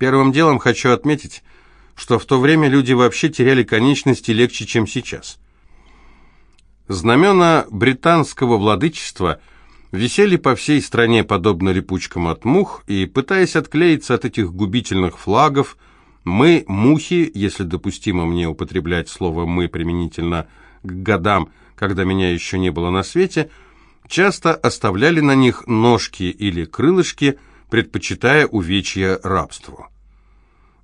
Первым делом хочу отметить, что в то время люди вообще теряли конечности легче, чем сейчас. Знамена британского владычества висели по всей стране подобно липучкам от мух, и, пытаясь отклеиться от этих губительных флагов, мы, мухи, если допустимо мне употреблять слово «мы» применительно к годам, когда меня еще не было на свете, часто оставляли на них ножки или крылышки, предпочитая увечья рабству.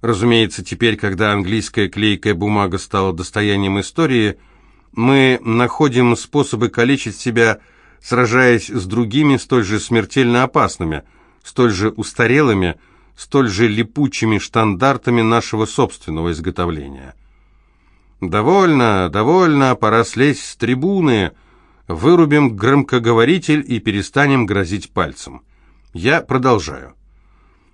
Разумеется, теперь, когда английская клейкая бумага стала достоянием истории, мы находим способы калечить себя, сражаясь с другими столь же смертельно опасными, столь же устарелыми, столь же липучими штандартами нашего собственного изготовления. «Довольно, довольно, пора слезть с трибуны», вырубим громкоговоритель и перестанем грозить пальцем. Я продолжаю.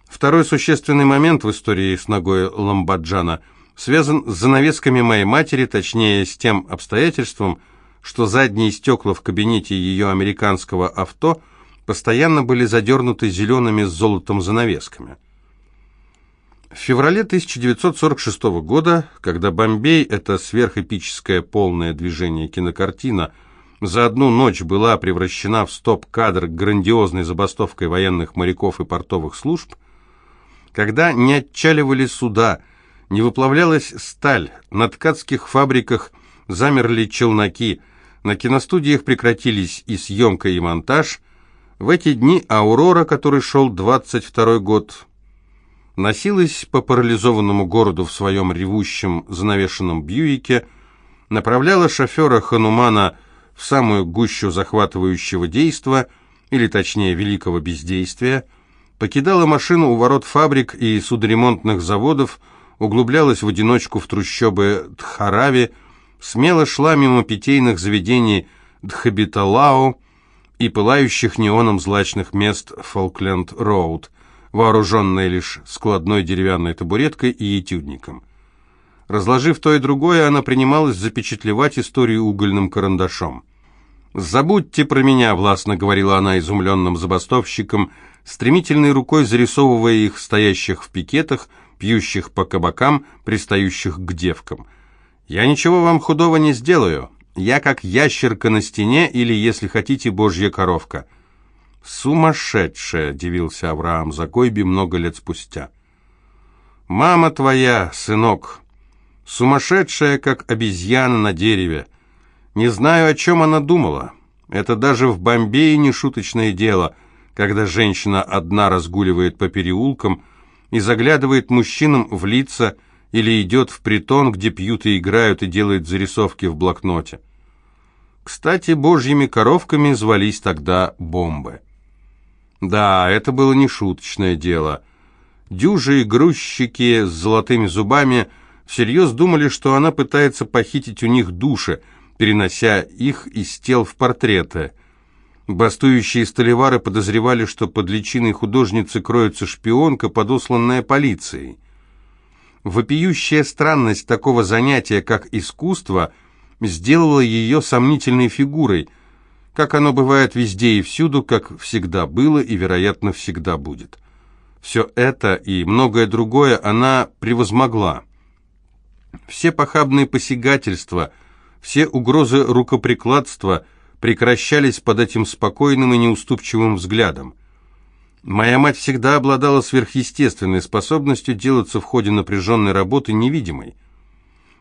Второй существенный момент в истории с ногой Ламбаджана связан с занавесками моей матери, точнее, с тем обстоятельством, что задние стекла в кабинете ее американского авто постоянно были задернуты зелеными с золотом занавесками. В феврале 1946 года, когда «Бомбей» — это сверхэпическое полное движение кинокартина, за одну ночь была превращена в стоп-кадр грандиозной забастовкой военных моряков и портовых служб, когда не отчаливали суда, не выплавлялась сталь, на ткацких фабриках замерли челноки, на киностудиях прекратились и съемка, и монтаж, в эти дни «Аурора», который шел 22 год, носилась по парализованному городу в своем ревущем занавешенном Бьюике, направляла шофера Ханумана в самую гущу захватывающего действа, или точнее великого бездействия – покидала машину у ворот фабрик и судоремонтных заводов, углублялась в одиночку в трущобы Дхарави, смело шла мимо питейных заведений Дхабиталао и пылающих неоном злачных мест Фолкленд-Роуд, вооруженная лишь складной деревянной табуреткой и этюдником. Разложив то и другое, она принималась запечатлевать историю угольным карандашом. «Забудьте про меня», — властно говорила она изумленным забастовщикам, стремительной рукой зарисовывая их, стоящих в пикетах, пьющих по кабакам, пристающих к девкам. «Я ничего вам худого не сделаю. Я как ящерка на стене или, если хотите, божья коровка». «Сумасшедшая!» — дивился Авраам Закойби много лет спустя. «Мама твоя, сынок, сумасшедшая, как обезьяна на дереве. Не знаю, о чем она думала. Это даже в Бомбее не шуточное дело, когда женщина одна разгуливает по переулкам и заглядывает мужчинам в лица или идет в притон, где пьют и играют, и делает зарисовки в блокноте. Кстати, божьими коровками звались тогда бомбы. Да, это было не шуточное дело. Дюжи и грузчики с золотыми зубами всерьез думали, что она пытается похитить у них души, перенося их из тел в портреты. Бастующие столевары подозревали, что под личиной художницы кроется шпионка, подосланная полицией. Вопиющая странность такого занятия, как искусство, сделала ее сомнительной фигурой, как оно бывает везде и всюду, как всегда было и, вероятно, всегда будет. Все это и многое другое она превозмогла. Все похабные посягательства – все угрозы рукоприкладства прекращались под этим спокойным и неуступчивым взглядом. Моя мать всегда обладала сверхъестественной способностью делаться в ходе напряженной работы невидимой.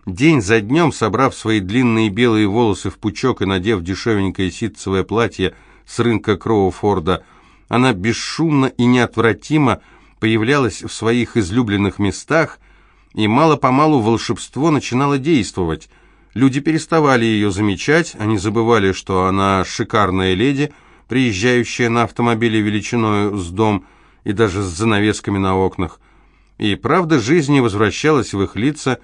День за днем, собрав свои длинные белые волосы в пучок и надев дешевенькое ситцевое платье с рынка Кроуфорда, она бесшумно и неотвратимо появлялась в своих излюбленных местах, и мало-помалу волшебство начинало действовать – Люди переставали ее замечать, они забывали, что она шикарная леди, приезжающая на автомобиле величиной с дом и даже с занавесками на окнах. И правда жизни возвращалась в их лица,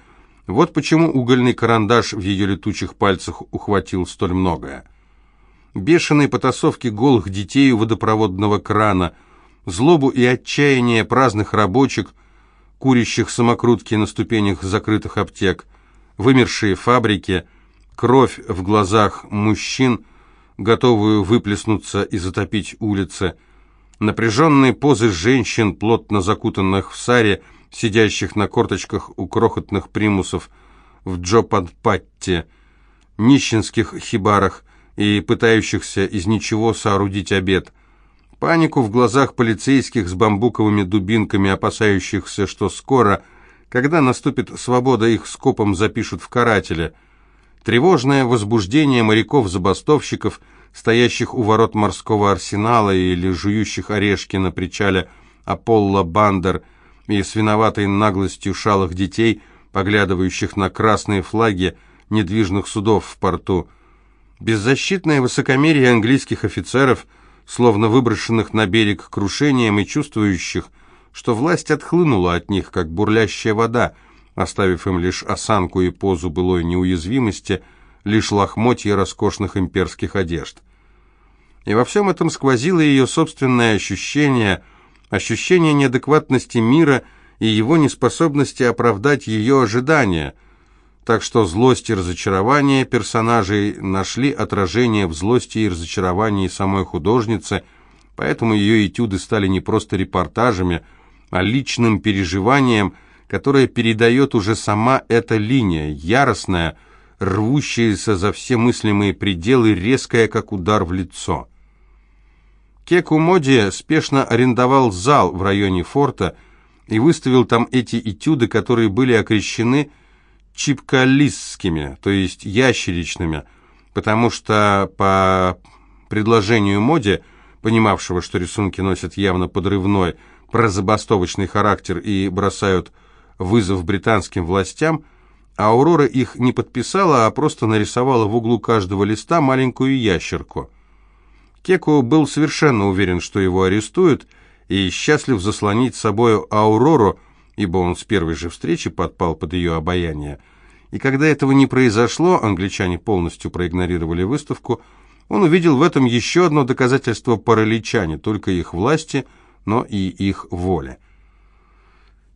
вот почему угольный карандаш в ее летучих пальцах ухватил столь многое. Бешеные потасовки голых детей у водопроводного крана, злобу и отчаяние праздных рабочих, курящих самокрутки на ступенях закрытых аптек – вымершие фабрики, кровь в глазах мужчин, готовую выплеснуться и затопить улицы, напряженные позы женщин, плотно закутанных в саре, сидящих на корточках у крохотных примусов в Джопадпатте, нищенских хибарах и пытающихся из ничего соорудить обед, панику в глазах полицейских с бамбуковыми дубинками, опасающихся, что скоро, когда наступит свобода, их скопом запишут в карателя, тревожное возбуждение моряков-забастовщиков, стоящих у ворот морского арсенала или жующих орешки на причале Аполло Бандер и с виноватой наглостью шалых детей, поглядывающих на красные флаги недвижных судов в порту. Беззащитное высокомерие английских офицеров – словно выброшенных на берег крушением и чувствующих, что власть отхлынула от них, как бурлящая вода, оставив им лишь осанку и позу былой неуязвимости, лишь лохмотья роскошных имперских одежд. И во всем этом сквозило ее собственное ощущение, ощущение неадекватности мира и его неспособности оправдать ее ожидания – так что злость и разочарование персонажей нашли отражение в злости и разочаровании самой художницы, поэтому ее этюды стали не просто репортажами, а личным переживанием, которое передает уже сама эта линия, яростная, рвущаяся за все мыслимые пределы, резкая, как удар в лицо. Кеку Моди спешно арендовал зал в районе форта и выставил там эти этюды, которые были окрещены чипкалистскими, то есть ящеричными, потому что по предложению Моди, понимавшего, что рисунки носят явно подрывной, прозабастовочный характер и бросают вызов британским властям, Аурора их не подписала, а просто нарисовала в углу каждого листа маленькую ящерку. Кеку был совершенно уверен, что его арестуют, и счастлив заслонить с собой Аурору, ибо он с первой же встречи подпал под ее обаяние. И когда этого не произошло, англичане полностью проигнорировали выставку, он увидел в этом еще одно доказательство паралича не только их власти, но и их воли.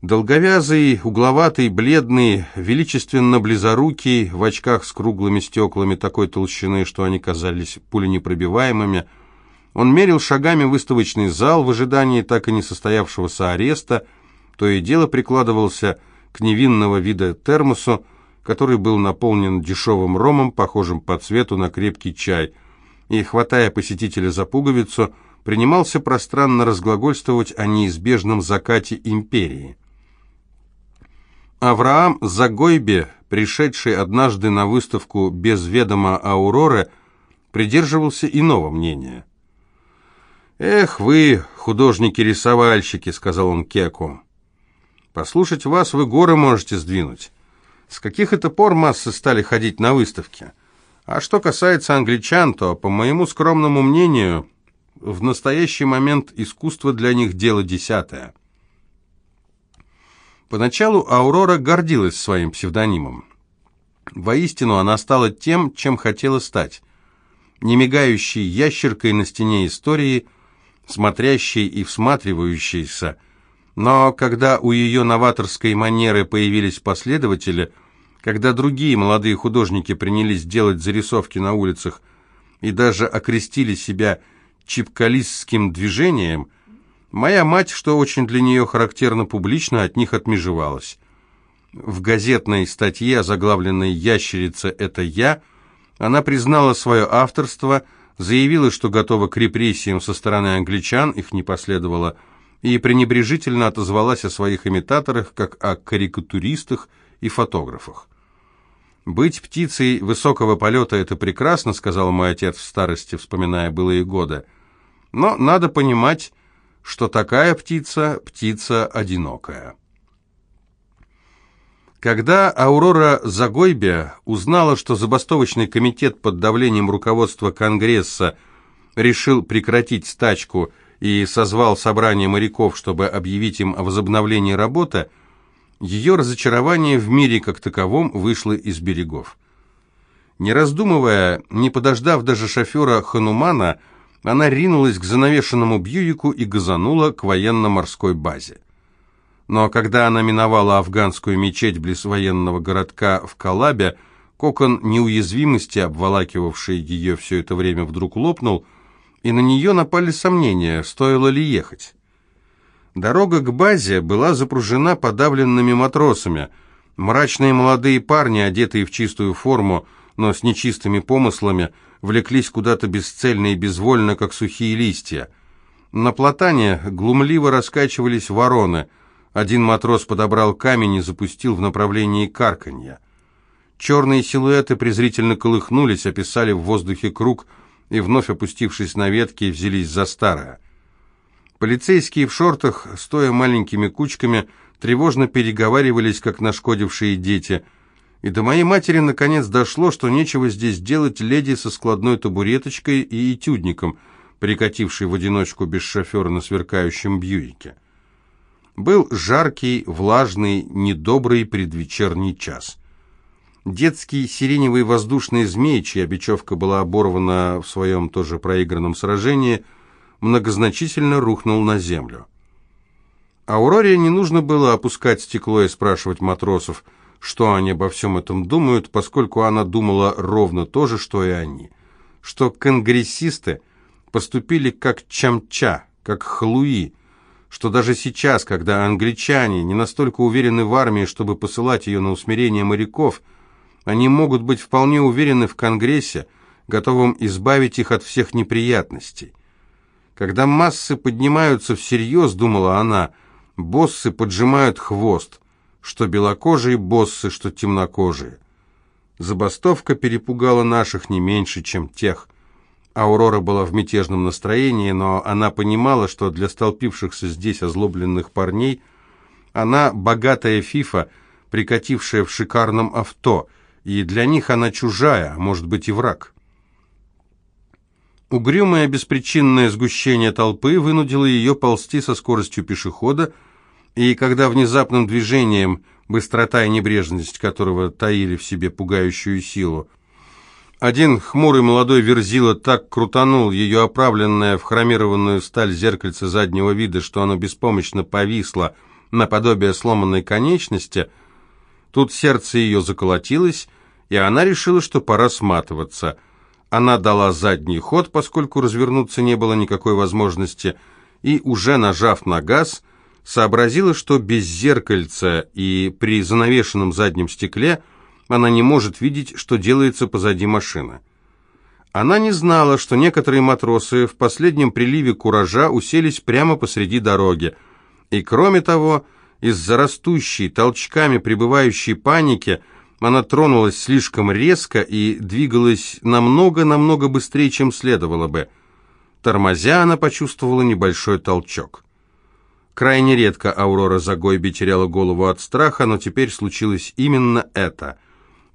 Долговязый, угловатый, бледный, величественно близорукий, в очках с круглыми стеклами такой толщины, что они казались пуленепробиваемыми, он мерил шагами выставочный зал в ожидании так и не состоявшегося ареста, то и дело прикладывался к невинного вида термосу, который был наполнен дешевым ромом, похожим по цвету на крепкий чай, и, хватая посетителя за пуговицу, принимался пространно разглагольствовать о неизбежном закате империи. Авраам Загойбе, пришедший однажды на выставку без ведома Ауроры, придерживался иного мнения. «Эх вы, художники-рисовальщики», — сказал он Кеку, — «послушать вас вы горы можете сдвинуть». С каких это пор массы стали ходить на выставки? А что касается англичан, то, по моему скромному мнению, в настоящий момент искусство для них дело десятое. Поначалу Аурора гордилась своим псевдонимом. Воистину она стала тем, чем хотела стать. Немигающей ящеркой на стене истории, смотрящей и всматривающейся. Но когда у ее новаторской манеры появились последователи – когда другие молодые художники принялись делать зарисовки на улицах и даже окрестили себя чипкалистским движением, моя мать, что очень для нее характерно публично, от них отмежевалась. В газетной статье, заглавленной «Ящерица – это я», она признала свое авторство, заявила, что готова к репрессиям со стороны англичан, их не последовало, и пренебрежительно отозвалась о своих имитаторах, как о карикатуристах и фотографах. «Быть птицей высокого полета – это прекрасно», – сказал мой отец в старости, вспоминая былые годы. «Но надо понимать, что такая птица – птица одинокая». Когда Аурора Загойбе узнала, что забастовочный комитет под давлением руководства Конгресса решил прекратить стачку и созвал собрание моряков, чтобы объявить им о возобновлении работы – ее разочарование в мире как таковом вышло из берегов. Не раздумывая, не подождав даже шофера Ханумана, она ринулась к занавешенному Бьюику и газанула к военно-морской базе. Но когда она миновала афганскую мечеть близ военного городка в Калабе, кокон неуязвимости, обволакивавший ее все это время, вдруг лопнул, и на нее напали сомнения, стоило ли ехать. Дорога к базе была запружена подавленными матросами. Мрачные молодые парни, одетые в чистую форму, но с нечистыми помыслами, влеклись куда-то бесцельно и безвольно, как сухие листья. На платане глумливо раскачивались вороны. Один матрос подобрал камень и запустил в направлении карканья. Черные силуэты презрительно колыхнулись, описали в воздухе круг и, вновь опустившись на ветки, взялись за старое. Полицейские в шортах, стоя маленькими кучками, тревожно переговаривались, как нашкодившие дети. И до моей матери наконец дошло, что нечего здесь делать леди со складной табуреточкой и этюдником, прикатившей в одиночку без шофера на сверкающем Бьюике. Был жаркий, влажный, недобрый предвечерний час. Детский сиреневый воздушный змей, чья бечевка была оборвана в своем тоже проигранном сражении, многозначительно рухнул на землю. Ауроре не нужно было опускать стекло и спрашивать матросов, что они обо всем этом думают, поскольку она думала ровно то же, что и они. Что конгрессисты поступили как чамча, как хлуи, что даже сейчас, когда англичане не настолько уверены в армии, чтобы посылать ее на усмирение моряков, они могут быть вполне уверены в Конгрессе, готовым избавить их от всех неприятностей. Когда массы поднимаются всерьез, думала она, боссы поджимают хвост, что белокожие боссы, что темнокожие. Забастовка перепугала наших не меньше, чем тех. Аурора была в мятежном настроении, но она понимала, что для столпившихся здесь озлобленных парней она богатая фифа, прикатившая в шикарном авто – и для них она чужая, а может быть и враг. Угрюмое беспричинное сгущение толпы вынудило ее ползти со скоростью пешехода, и когда внезапным движением, быстрота и небрежность которого таили в себе пугающую силу, один хмурый молодой верзила так крутанул ее оправленное в хромированную сталь зеркальце заднего вида, что оно беспомощно повисло наподобие сломанной конечности – Тут сердце ее заколотилось, и она решила, что пора сматываться. Она дала задний ход, поскольку развернуться не было никакой возможности, и, уже нажав на газ, сообразила, что без зеркальца и при занавешенном заднем стекле она не может видеть, что делается позади машины. Она не знала, что некоторые матросы в последнем приливе куража уселись прямо посреди дороги, и, кроме того, из-за растущей, толчками прибывающей паники она тронулась слишком резко и двигалась намного-намного быстрее, чем следовало бы. Тормозя, она почувствовала небольшой толчок. Крайне редко Аурора Загойби теряла голову от страха, но теперь случилось именно это.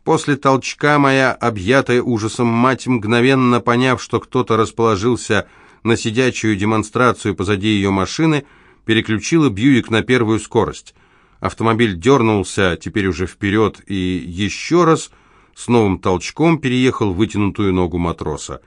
После толчка моя, объятая ужасом мать, мгновенно поняв, что кто-то расположился на сидячую демонстрацию позади ее машины, переключила Бьюик на первую скорость. Автомобиль дернулся, теперь уже вперед, и еще раз с новым толчком переехал вытянутую ногу матроса.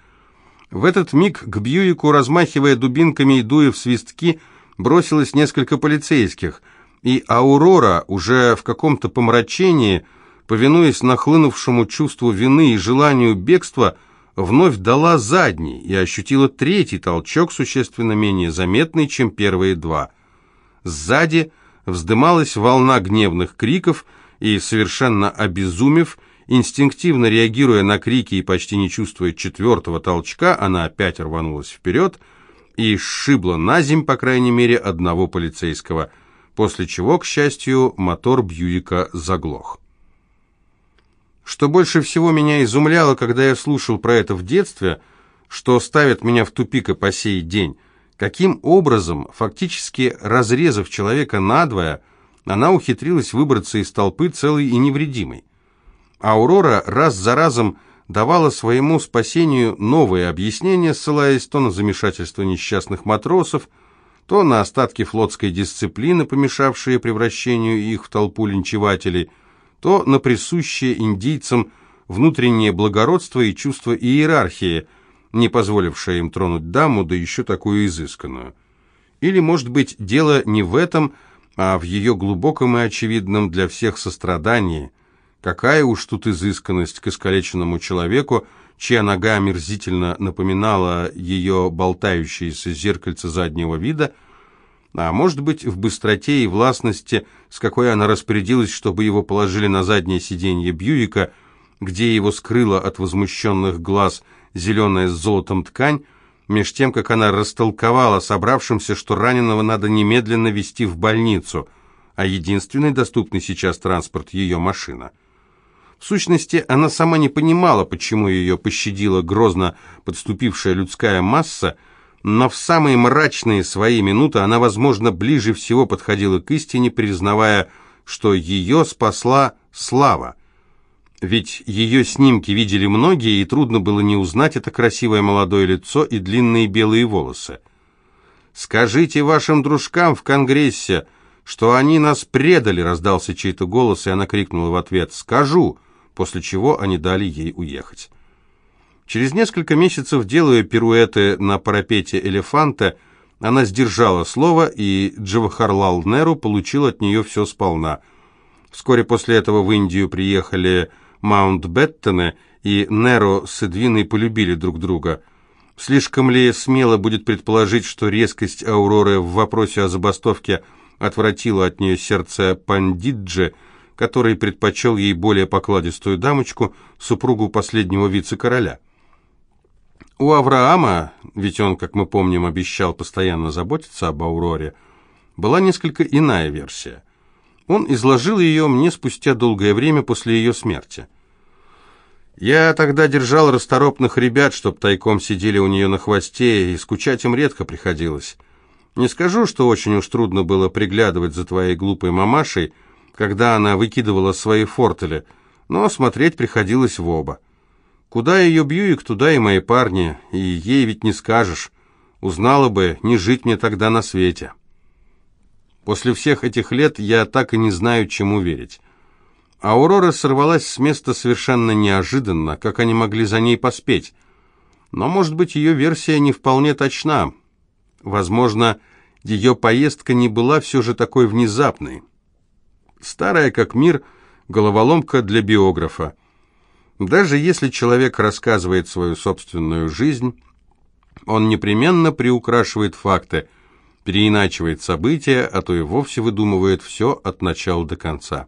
В этот миг к Бьюику, размахивая дубинками и дуя в свистки, бросилось несколько полицейских, и Аурора, уже в каком-то помрачении, повинуясь нахлынувшему чувству вины и желанию бегства, вновь дала задний и ощутила третий толчок, существенно менее заметный, чем первые два. Сзади вздымалась волна гневных криков, и, совершенно обезумев, инстинктивно реагируя на крики и почти не чувствуя четвертого толчка, она опять рванулась вперед и сшибла на земь, по крайней мере, одного полицейского, после чего, к счастью, мотор Бьюика заглох. Что больше всего меня изумляло, когда я слушал про это в детстве, что ставит меня в тупик и по сей день, каким образом, фактически разрезав человека надвое, она ухитрилась выбраться из толпы целой и невредимой. Аурора раз за разом давала своему спасению новые объяснения, ссылаясь то на замешательство несчастных матросов, то на остатки флотской дисциплины, помешавшие превращению их в толпу линчевателей – то на присущее индийцам внутреннее благородство и чувство иерархии, не позволившее им тронуть даму, да еще такую изысканную. Или, может быть, дело не в этом, а в ее глубоком и очевидном для всех сострадании. Какая уж тут изысканность к искалеченному человеку, чья нога омерзительно напоминала ее болтающееся зеркальце заднего вида, а может быть, в быстроте и властности, с какой она распорядилась, чтобы его положили на заднее сиденье Бьюика, где его скрыла от возмущенных глаз зеленая с золотом ткань, меж тем, как она растолковала собравшимся, что раненого надо немедленно везти в больницу, а единственный доступный сейчас транспорт – ее машина. В сущности, она сама не понимала, почему ее пощадила грозно подступившая людская масса, но в самые мрачные свои минуты она, возможно, ближе всего подходила к истине, признавая, что ее спасла слава. Ведь ее снимки видели многие, и трудно было не узнать это красивое молодое лицо и длинные белые волосы. «Скажите вашим дружкам в Конгрессе, что они нас предали», — раздался чей-то голос, и она крикнула в ответ «Скажу», после чего они дали ей уехать. Через несколько месяцев, делая пируэты на парапете элефанта, она сдержала слово, и Джавахарлал Неру получил от нее все сполна. Вскоре после этого в Индию приехали Маунтбеттены, и Неро с Эдвиной полюбили друг друга. Слишком ли смело будет предположить, что резкость Ауроры в вопросе о забастовке отвратила от нее сердце Пандиджи, который предпочел ей более покладистую дамочку, супругу последнего вице-короля. У Авраама, ведь он, как мы помним, обещал постоянно заботиться об Ауроре, была несколько иная версия. Он изложил ее мне спустя долгое время после ее смерти. Я тогда держал расторопных ребят, чтоб тайком сидели у нее на хвосте, и скучать им редко приходилось. Не скажу, что очень уж трудно было приглядывать за твоей глупой мамашей, когда она выкидывала свои фортели, но смотреть приходилось в оба. Куда ее Бьюик, туда и мои парни, и ей ведь не скажешь. Узнала бы, не жить мне тогда на свете». После всех этих лет я так и не знаю, чему верить. Аурора сорвалась с места совершенно неожиданно, как они могли за ней поспеть. Но, может быть, ее версия не вполне точна. Возможно, ее поездка не была все же такой внезапной. Старая как мир, головоломка для биографа. Даже если человек рассказывает свою собственную жизнь, он непременно приукрашивает факты – переиначивает события, а то и вовсе выдумывает все от начала до конца.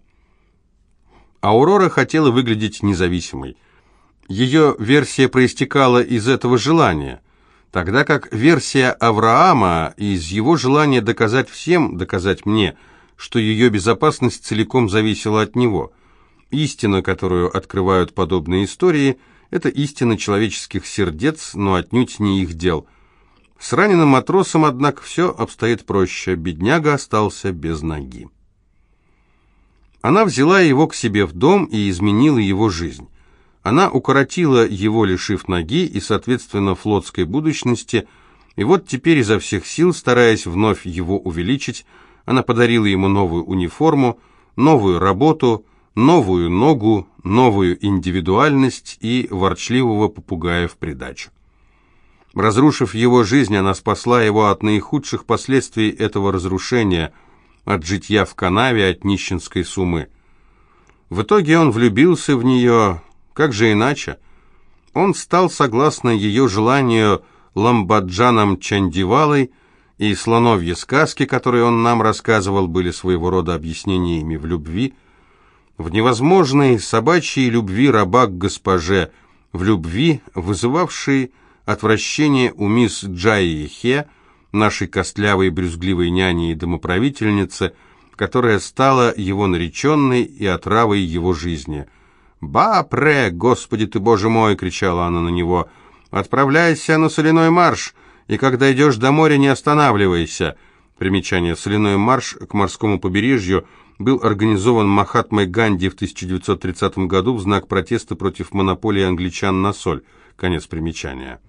Аурора хотела выглядеть независимой. Ее версия проистекала из этого желания, тогда как версия Авраама из его желания доказать всем, доказать мне, что ее безопасность целиком зависела от него. Истина, которую открывают подобные истории, это истина человеческих сердец, но отнюдь не их дел – с раненым матросом, однако, все обстоит проще. Бедняга остался без ноги. Она взяла его к себе в дом и изменила его жизнь. Она укоротила его, лишив ноги и, соответственно, флотской будущности, и вот теперь изо всех сил, стараясь вновь его увеличить, она подарила ему новую униформу, новую работу, новую ногу, новую индивидуальность и ворчливого попугая в придачу. Разрушив его жизнь, она спасла его от наихудших последствий этого разрушения, от житья в канаве, от нищенской сумы. В итоге он влюбился в нее, как же иначе? Он стал, согласно ее желанию, ламбаджаном Чандивалой, и слоновьи сказки, которые он нам рассказывал, были своего рода объяснениями в любви, в невозможной собачьей любви раба к госпоже, в любви, вызывавшей отвращение у мисс Джайи Хе, нашей костлявой брюзгливой няни и домоправительницы, которая стала его нареченной и отравой его жизни. «Ба-пре, Господи ты, Боже мой!» — кричала она на него. «Отправляйся на соляной марш, и когда идешь до моря, не останавливайся!» Примечание «Соляной марш» к морскому побережью был организован Махатмой Ганди в 1930 году в знак протеста против монополии англичан на соль. Конец примечания.